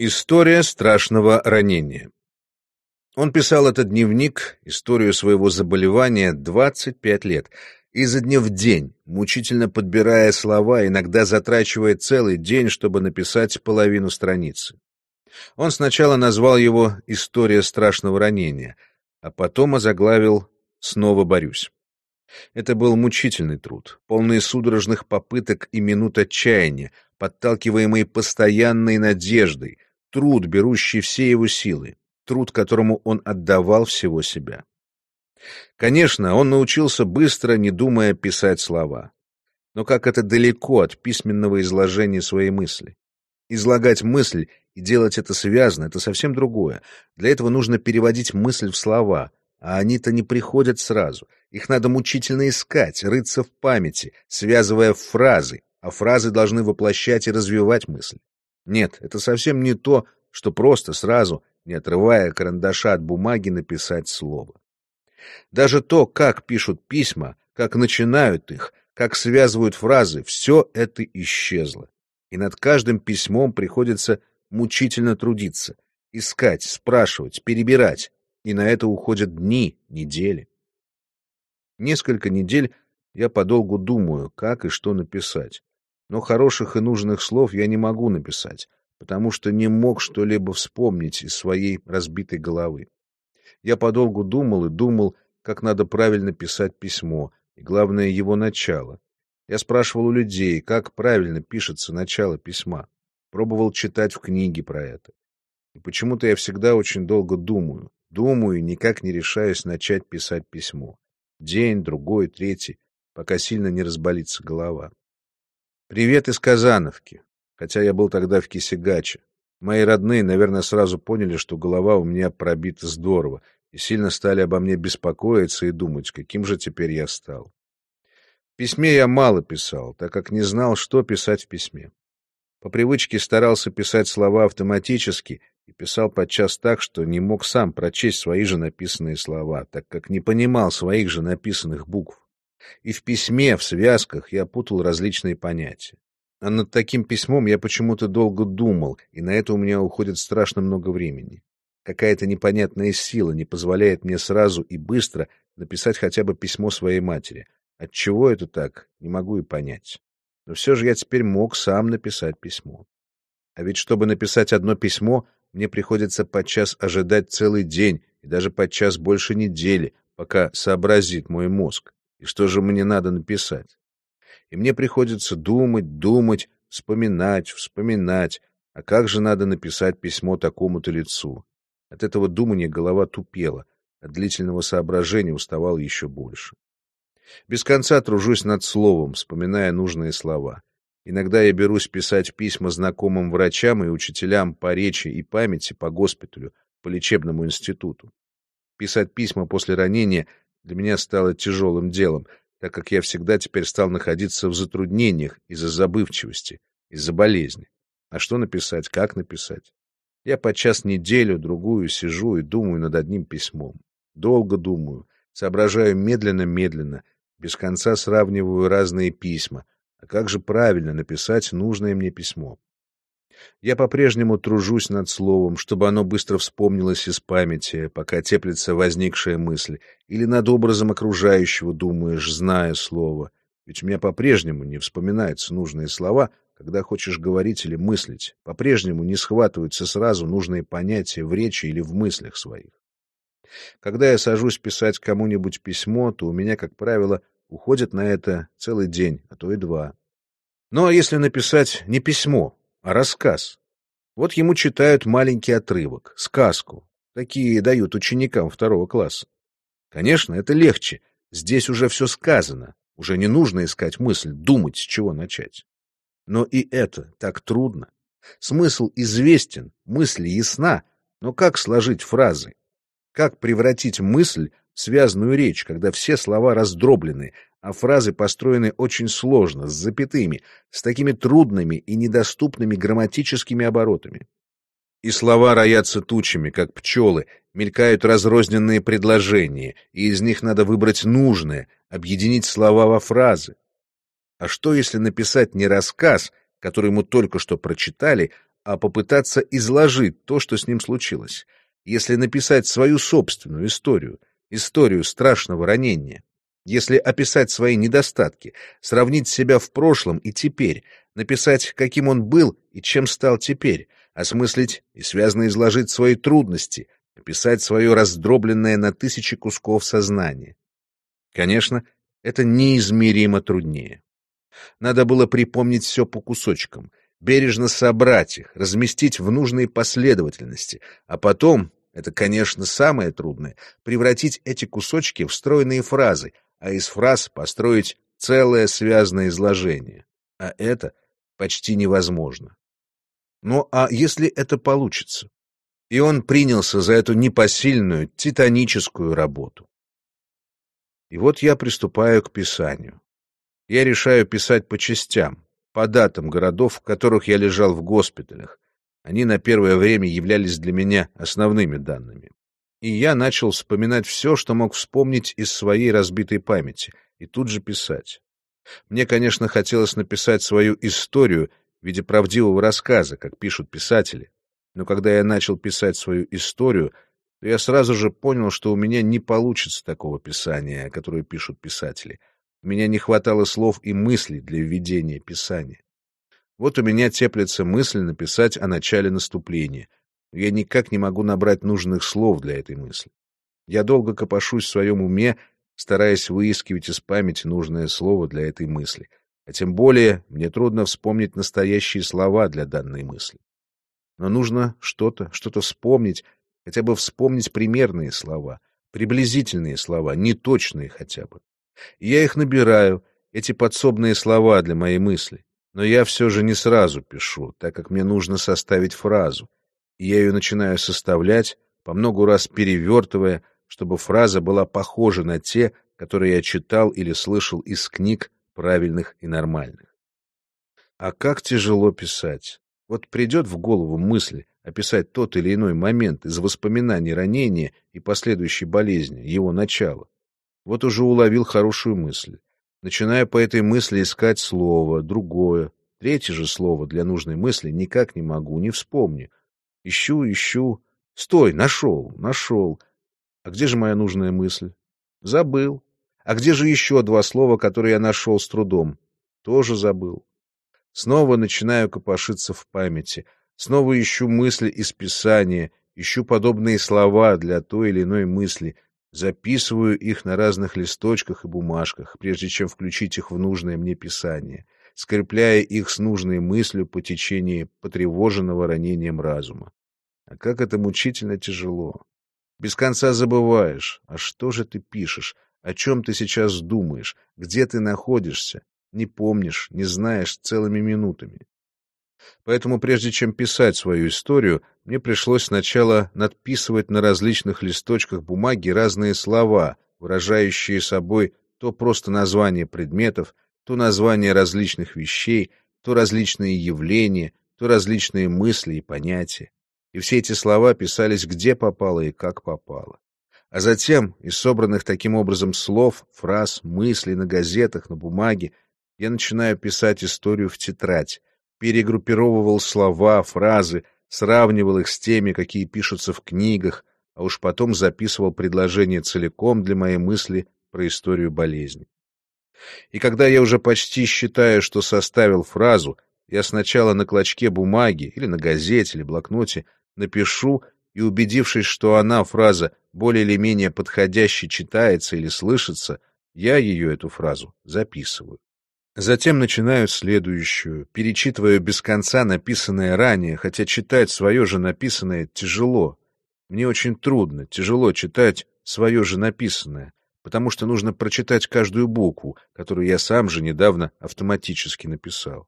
История страшного ранения. Он писал этот дневник, историю своего заболевания, 25 лет, изо дня в день, мучительно подбирая слова, иногда затрачивая целый день, чтобы написать половину страницы. Он сначала назвал его «История страшного ранения», а потом озаглавил «Снова борюсь». Это был мучительный труд, полный судорожных попыток и минут отчаяния, подталкиваемый постоянной надеждой, труд, берущий все его силы, труд, которому он отдавал всего себя. Конечно, он научился быстро, не думая, писать слова. Но как это далеко от письменного изложения своей мысли. Излагать мысль и делать это связно — это совсем другое. Для этого нужно переводить мысль в слова, а они-то не приходят сразу. Их надо мучительно искать, рыться в памяти, связывая фразы, а фразы должны воплощать и развивать мысль. Нет, это совсем не то, что просто сразу, не отрывая карандаша от бумаги, написать слово. Даже то, как пишут письма, как начинают их, как связывают фразы, все это исчезло. И над каждым письмом приходится мучительно трудиться, искать, спрашивать, перебирать, и на это уходят дни, недели. Несколько недель я подолгу думаю, как и что написать. Но хороших и нужных слов я не могу написать, потому что не мог что-либо вспомнить из своей разбитой головы. Я подолгу думал и думал, как надо правильно писать письмо, и, главное, его начало. Я спрашивал у людей, как правильно пишется начало письма. Пробовал читать в книге про это. И почему-то я всегда очень долго думаю. Думаю, никак не решаюсь начать писать письмо. День, другой, третий, пока сильно не разболится голова. Привет из Казановки, хотя я был тогда в Кисигаче. Мои родные, наверное, сразу поняли, что голова у меня пробита здорово, и сильно стали обо мне беспокоиться и думать, каким же теперь я стал. В письме я мало писал, так как не знал, что писать в письме. По привычке старался писать слова автоматически и писал подчас так, что не мог сам прочесть свои же написанные слова, так как не понимал своих же написанных букв. И в письме, в связках я путал различные понятия. А над таким письмом я почему-то долго думал, и на это у меня уходит страшно много времени. Какая-то непонятная сила не позволяет мне сразу и быстро написать хотя бы письмо своей матери. Отчего это так, не могу и понять. Но все же я теперь мог сам написать письмо. А ведь чтобы написать одно письмо, мне приходится подчас ожидать целый день и даже подчас больше недели, пока сообразит мой мозг. И что же мне надо написать? И мне приходится думать, думать, вспоминать, вспоминать, а как же надо написать письмо такому-то лицу? От этого думания голова тупела, от длительного соображения уставал еще больше. Без конца тружусь над словом, вспоминая нужные слова. Иногда я берусь писать письма знакомым врачам и учителям по речи и памяти по госпиталю, по лечебному институту. Писать письма после ранения для меня стало тяжелым делом, так как я всегда теперь стал находиться в затруднениях из-за забывчивости, из-за болезни. А что написать, как написать? Я подчас неделю-другую сижу и думаю над одним письмом. Долго думаю, соображаю медленно-медленно, без конца сравниваю разные письма. А как же правильно написать нужное мне письмо? Я по-прежнему тружусь над словом, чтобы оно быстро вспомнилось из памяти, пока теплится возникшая мысль, или над образом окружающего думаешь, зная слово. Ведь у меня по-прежнему не вспоминаются нужные слова, когда хочешь говорить или мыслить. По-прежнему не схватываются сразу нужные понятия в речи или в мыслях своих. Когда я сажусь писать кому-нибудь письмо, то у меня, как правило, уходит на это целый день, а то и два. Ну а если написать не письмо, рассказ? Вот ему читают маленький отрывок, сказку. Такие дают ученикам второго класса. Конечно, это легче. Здесь уже все сказано. Уже не нужно искать мысль, думать, с чего начать. Но и это так трудно. Смысл известен, мысль ясна, но как сложить фразы? Как превратить мысль в связную речь, когда все слова раздроблены, а фразы построены очень сложно, с запятыми, с такими трудными и недоступными грамматическими оборотами? И слова роятся тучами, как пчелы, мелькают разрозненные предложения, и из них надо выбрать нужное, объединить слова во фразы. А что, если написать не рассказ, который мы только что прочитали, а попытаться изложить то, что с ним случилось. Если написать свою собственную историю, историю страшного ранения, если описать свои недостатки, сравнить себя в прошлом и теперь, написать, каким он был и чем стал теперь, осмыслить и связно изложить свои трудности, описать свое раздробленное на тысячи кусков сознание. Конечно, это неизмеримо труднее. Надо было припомнить все по кусочкам, бережно собрать их, разместить в нужной последовательности, а потом, это, конечно, самое трудное, превратить эти кусочки в стройные фразы, а из фраз построить целое связанное изложение. А это почти невозможно. Ну а если это получится? И он принялся за эту непосильную, титаническую работу. И вот я приступаю к писанию. Я решаю писать по частям, по датам городов, в которых я лежал в госпиталях. Они на первое время являлись для меня основными данными и я начал вспоминать все, что мог вспомнить из своей разбитой памяти, и тут же писать. Мне, конечно, хотелось написать свою историю в виде правдивого рассказа, как пишут писатели, но когда я начал писать свою историю, то я сразу же понял, что у меня не получится такого писания, которое пишут писатели. У меня не хватало слов и мыслей для введения писания. Вот у меня теплится мысль написать о начале наступления, я никак не могу набрать нужных слов для этой мысли. Я долго копошусь в своем уме, стараясь выискивать из памяти нужное слово для этой мысли. А тем более мне трудно вспомнить настоящие слова для данной мысли. Но нужно что-то, что-то вспомнить, хотя бы вспомнить примерные слова, приблизительные слова, неточные хотя бы. И я их набираю, эти подсобные слова для моей мысли. Но я все же не сразу пишу, так как мне нужно составить фразу я ее начинаю составлять, по многу раз перевертывая, чтобы фраза была похожа на те, которые я читал или слышал из книг правильных и нормальных. А как тяжело писать. Вот придет в голову мысль описать тот или иной момент из воспоминаний ранения и последующей болезни, его начала. Вот уже уловил хорошую мысль. Начинаю по этой мысли искать слово, другое, третье же слово для нужной мысли никак не могу, не вспомню, Ищу, ищу. Стой, нашел, нашел. А где же моя нужная мысль? Забыл. А где же еще два слова, которые я нашел с трудом? Тоже забыл. Снова начинаю копошиться в памяти. Снова ищу мысли из Писания, ищу подобные слова для той или иной мысли, записываю их на разных листочках и бумажках, прежде чем включить их в нужное мне Писание, скрепляя их с нужной мыслью по течении потревоженного ранением разума. А как это мучительно тяжело. Без конца забываешь, а что же ты пишешь, о чем ты сейчас думаешь, где ты находишься, не помнишь, не знаешь целыми минутами. Поэтому прежде чем писать свою историю, мне пришлось сначала надписывать на различных листочках бумаги разные слова, выражающие собой то просто название предметов, то название различных вещей, то различные явления, то различные мысли и понятия и все эти слова писались где попало и как попало. А затем, из собранных таким образом слов, фраз, мыслей на газетах, на бумаге, я начинаю писать историю в тетрадь, перегруппировывал слова, фразы, сравнивал их с теми, какие пишутся в книгах, а уж потом записывал предложение целиком для моей мысли про историю болезни. И когда я уже почти считаю, что составил фразу, я сначала на клочке бумаги или на газете или блокноте напишу и, убедившись, что она, фраза, более или менее подходяще читается или слышится, я ее, эту фразу, записываю. Затем начинаю следующую, перечитываю без конца написанное ранее, хотя читать свое же написанное тяжело. Мне очень трудно, тяжело читать свое же написанное, потому что нужно прочитать каждую букву, которую я сам же недавно автоматически написал.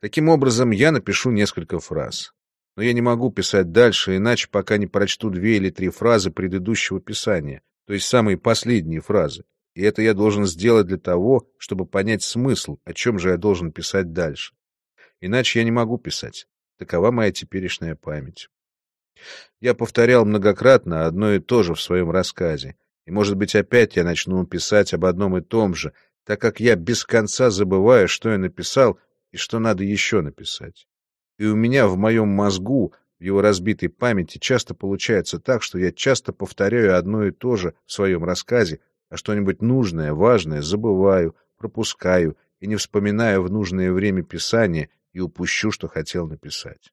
Таким образом, я напишу несколько фраз но я не могу писать дальше, иначе пока не прочту две или три фразы предыдущего писания, то есть самые последние фразы. И это я должен сделать для того, чтобы понять смысл, о чем же я должен писать дальше. Иначе я не могу писать. Такова моя теперешняя память. Я повторял многократно одно и то же в своем рассказе, и, может быть, опять я начну писать об одном и том же, так как я без конца забываю, что я написал и что надо еще написать. И у меня в моем мозгу, в его разбитой памяти, часто получается так, что я часто повторяю одно и то же в своем рассказе, а что-нибудь нужное, важное забываю, пропускаю и не вспоминаю в нужное время писания и упущу, что хотел написать.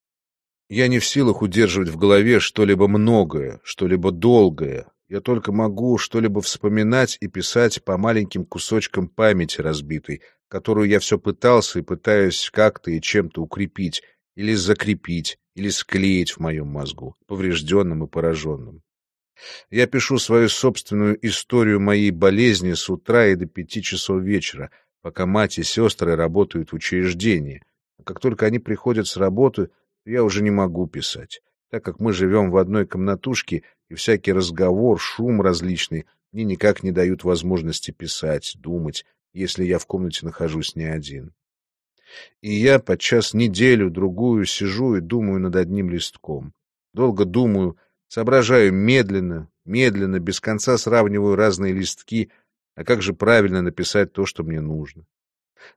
Я не в силах удерживать в голове что-либо многое, что-либо долгое. Я только могу что-либо вспоминать и писать по маленьким кусочкам памяти разбитой, которую я все пытался и пытаюсь как-то и чем-то укрепить, или закрепить, или склеить в моем мозгу, поврежденным и пораженным. Я пишу свою собственную историю моей болезни с утра и до пяти часов вечера, пока мать и сестры работают в учреждении. А как только они приходят с работы, я уже не могу писать, так как мы живем в одной комнатушке, и всякий разговор, шум различный мне никак не дают возможности писать, думать, если я в комнате нахожусь не один. И я подчас неделю-другую сижу и думаю над одним листком. Долго думаю, соображаю медленно, медленно, без конца сравниваю разные листки, а как же правильно написать то, что мне нужно.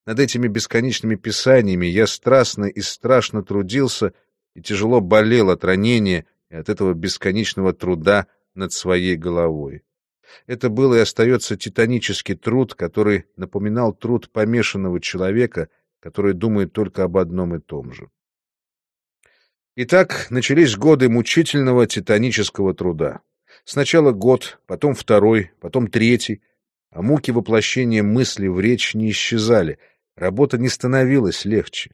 Над этими бесконечными писаниями я страстно и страшно трудился и тяжело болел от ранения и от этого бесконечного труда над своей головой. Это был и остается титанический труд, который напоминал труд помешанного человека, который думает только об одном и том же. Итак, начались годы мучительного титанического труда. Сначала год, потом второй, потом третий, а муки воплощения мысли в речь не исчезали, работа не становилась легче.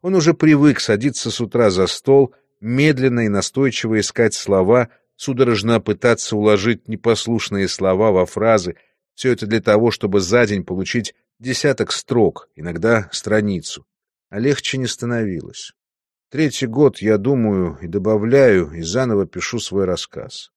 Он уже привык садиться с утра за стол, медленно и настойчиво искать слова, судорожно пытаться уложить непослушные слова во фразы, все это для того, чтобы за день получить десяток строк, иногда страницу. А легче не становилось. Третий год я думаю и добавляю, и заново пишу свой рассказ.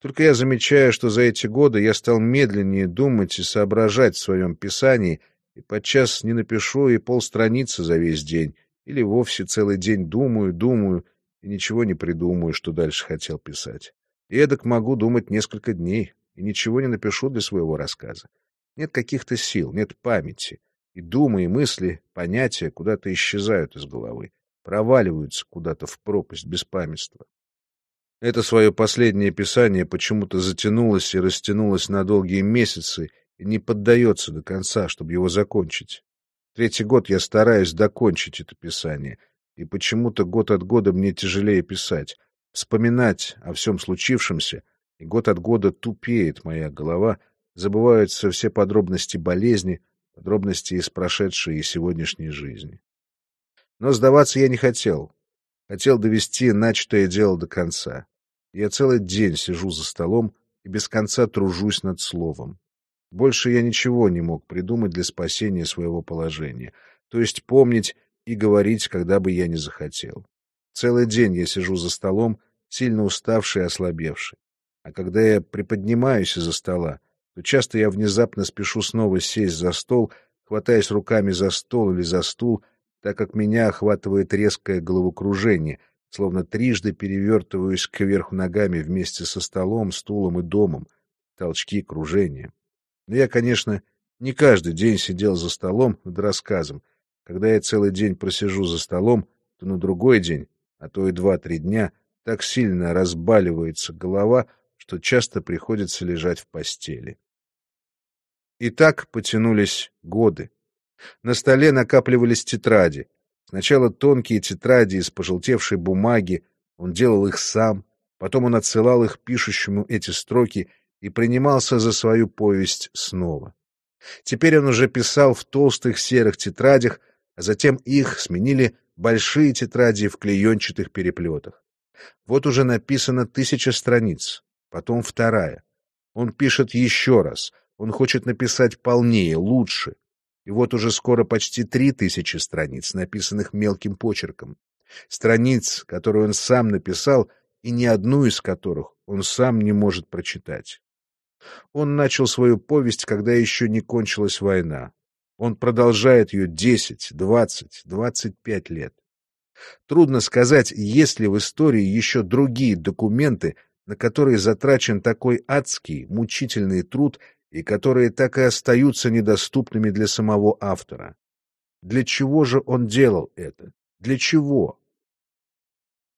Только я замечаю, что за эти годы я стал медленнее думать и соображать в своем писании, и подчас не напишу и полстраницы за весь день, или вовсе целый день думаю, думаю, и ничего не придумаю, что дальше хотел писать. И эдак могу думать несколько дней, и ничего не напишу для своего рассказа. Нет каких-то сил, нет памяти, и думы, и мысли, понятия куда-то исчезают из головы, проваливаются куда-то в пропасть беспамятства. Это свое последнее писание почему-то затянулось и растянулось на долгие месяцы и не поддается до конца, чтобы его закончить. Третий год я стараюсь докончить это писание, и почему-то год от года мне тяжелее писать, вспоминать о всем случившемся, и год от года тупеет моя голова, забываются все подробности болезни, подробности из прошедшей и сегодняшней жизни. Но сдаваться я не хотел. Хотел довести начатое дело до конца. Я целый день сижу за столом и без конца тружусь над словом. Больше я ничего не мог придумать для спасения своего положения, то есть помнить и говорить, когда бы я не захотел. Целый день я сижу за столом, сильно уставший и ослабевший. А когда я приподнимаюсь из-за стола, то часто я внезапно спешу снова сесть за стол, хватаясь руками за стол или за стул, так как меня охватывает резкое головокружение, словно трижды перевертываюсь кверху ногами вместе со столом, стулом и домом, толчки, кружения. Но я, конечно, не каждый день сидел за столом над рассказом. Когда я целый день просижу за столом, то на другой день, а то и два-три дня, так сильно разбаливается голова, что часто приходится лежать в постели. И так потянулись годы. На столе накапливались тетради. Сначала тонкие тетради из пожелтевшей бумаги, он делал их сам, потом он отсылал их пишущему эти строки и принимался за свою повесть снова. Теперь он уже писал в толстых серых тетрадях, а затем их сменили большие тетради в клеенчатых переплетах. Вот уже написано тысяча страниц, потом вторая. Он пишет еще раз, он хочет написать полнее, лучше. И вот уже скоро почти три тысячи страниц, написанных мелким почерком. Страниц, которые он сам написал, и ни одну из которых он сам не может прочитать. Он начал свою повесть, когда еще не кончилась война. Он продолжает ее десять, двадцать, двадцать пять лет. Трудно сказать, есть ли в истории еще другие документы, на которые затрачен такой адский, мучительный труд и которые так и остаются недоступными для самого автора. Для чего же он делал это? Для чего?